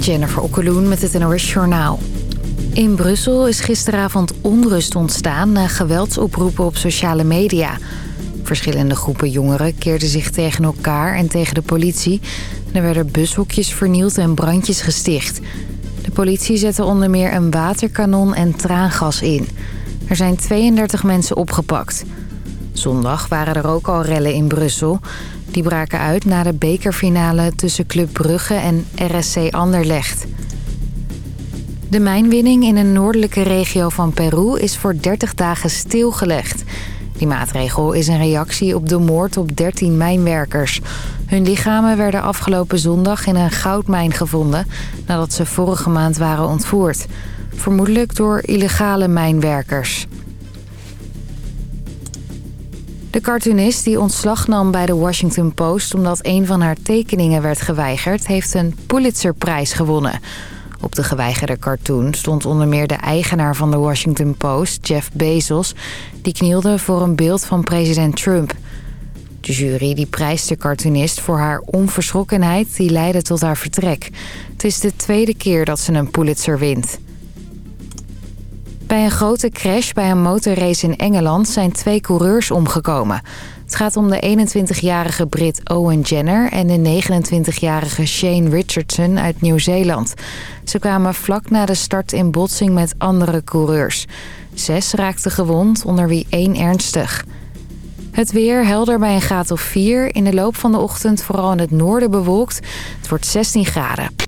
Jennifer Okkeloen met het NOS Journaal. In Brussel is gisteravond onrust ontstaan na geweldsoproepen op sociale media. Verschillende groepen jongeren keerden zich tegen elkaar en tegen de politie. Er werden bushokjes vernield en brandjes gesticht. De politie zette onder meer een waterkanon en traangas in. Er zijn 32 mensen opgepakt. Zondag waren er ook al rellen in Brussel. Die braken uit na de bekerfinale tussen Club Brugge en RSC Anderlecht. De mijnwinning in een noordelijke regio van Peru is voor 30 dagen stilgelegd. Die maatregel is een reactie op de moord op 13 mijnwerkers. Hun lichamen werden afgelopen zondag in een goudmijn gevonden... nadat ze vorige maand waren ontvoerd. Vermoedelijk door illegale mijnwerkers. De cartoonist die ontslag nam bij de Washington Post... omdat een van haar tekeningen werd geweigerd... heeft een Pulitzerprijs gewonnen... Op de geweigerde cartoon stond onder meer de eigenaar van de Washington Post, Jeff Bezos... die knielde voor een beeld van president Trump. De jury die prijst de cartoonist voor haar onverschrokkenheid... die leidde tot haar vertrek. Het is de tweede keer dat ze een Pulitzer wint. Bij een grote crash bij een motorrace in Engeland zijn twee coureurs omgekomen. Het gaat om de 21-jarige Brit Owen Jenner en de 29-jarige Shane Richardson uit Nieuw-Zeeland. Ze kwamen vlak na de start in botsing met andere coureurs. Zes raakten gewond, onder wie één ernstig. Het weer helder bij een graad of 4. In de loop van de ochtend vooral in het noorden bewolkt. Het wordt 16 graden.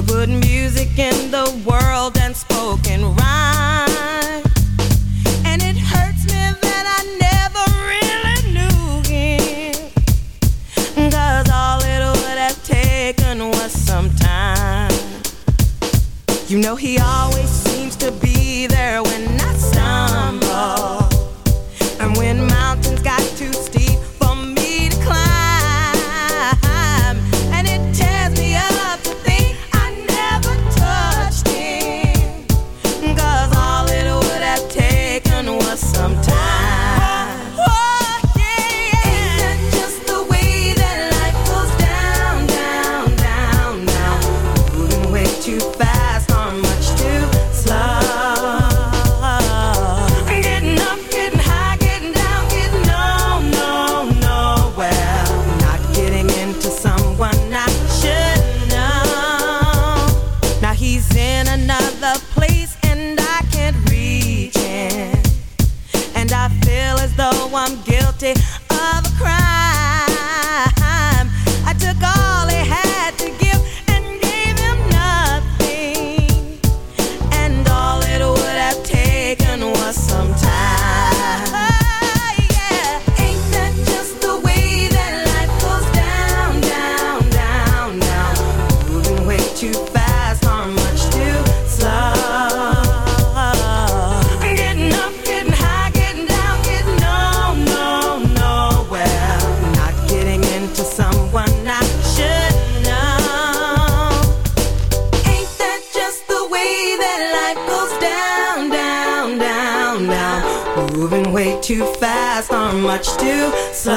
We'll put music in the world. of a crime. much too slow.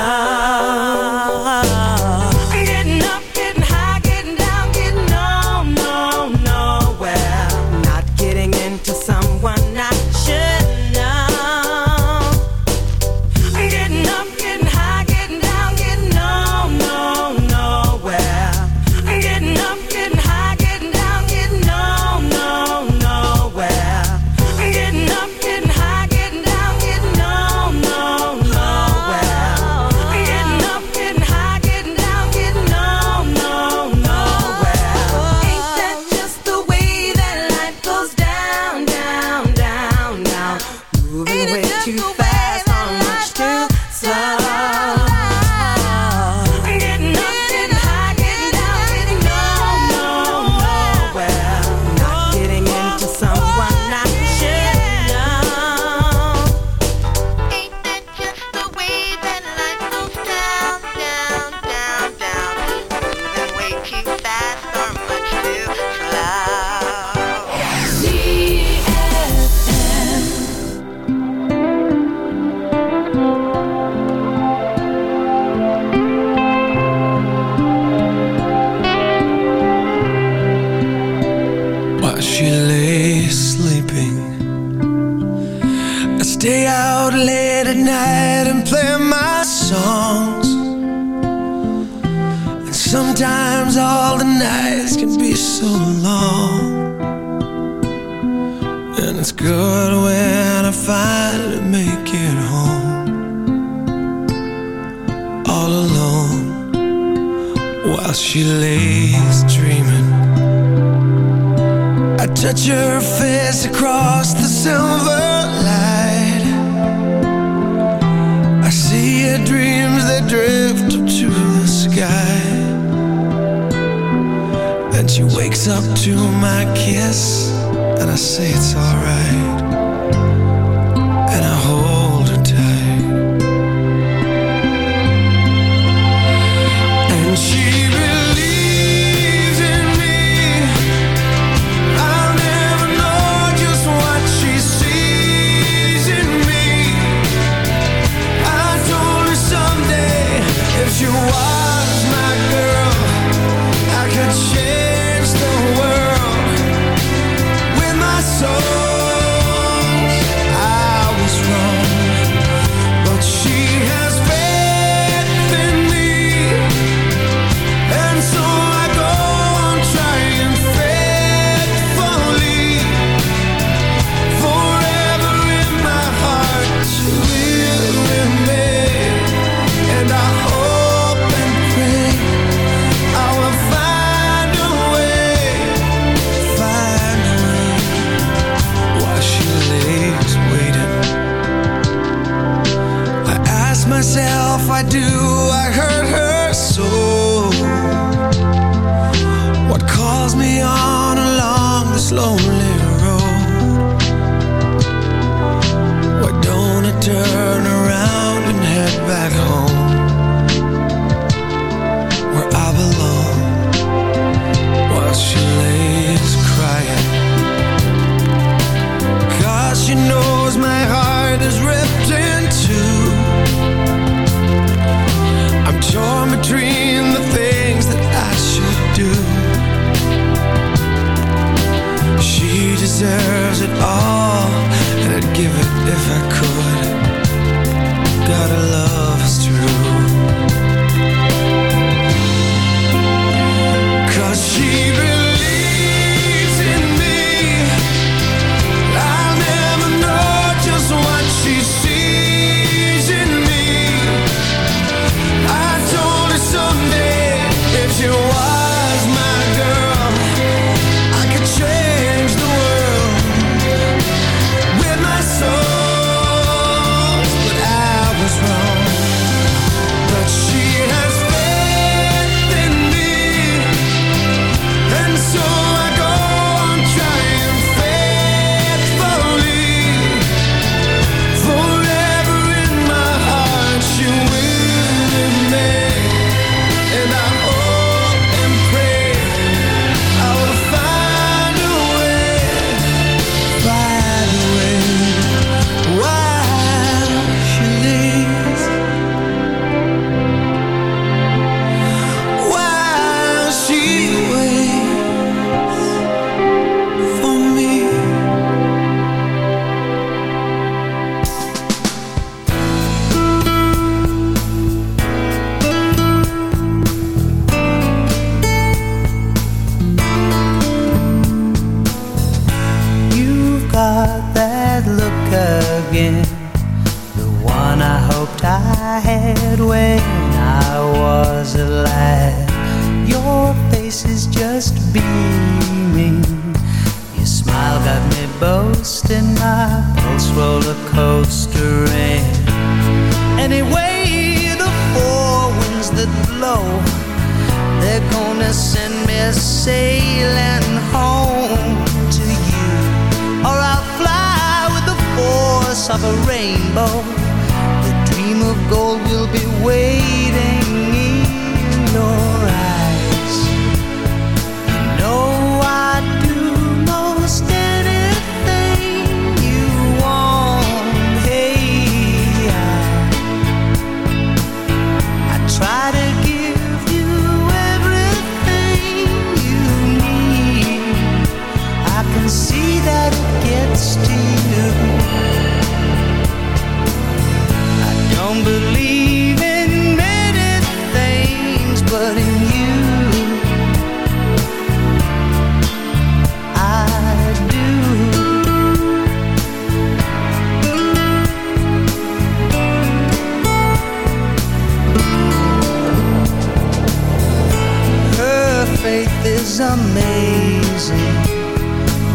amazing.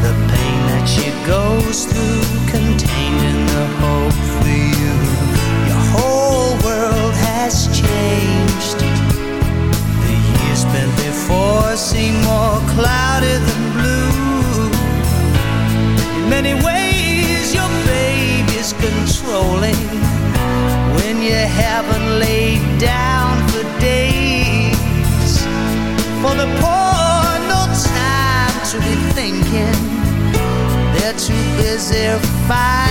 The pain that she goes through is if I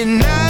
and I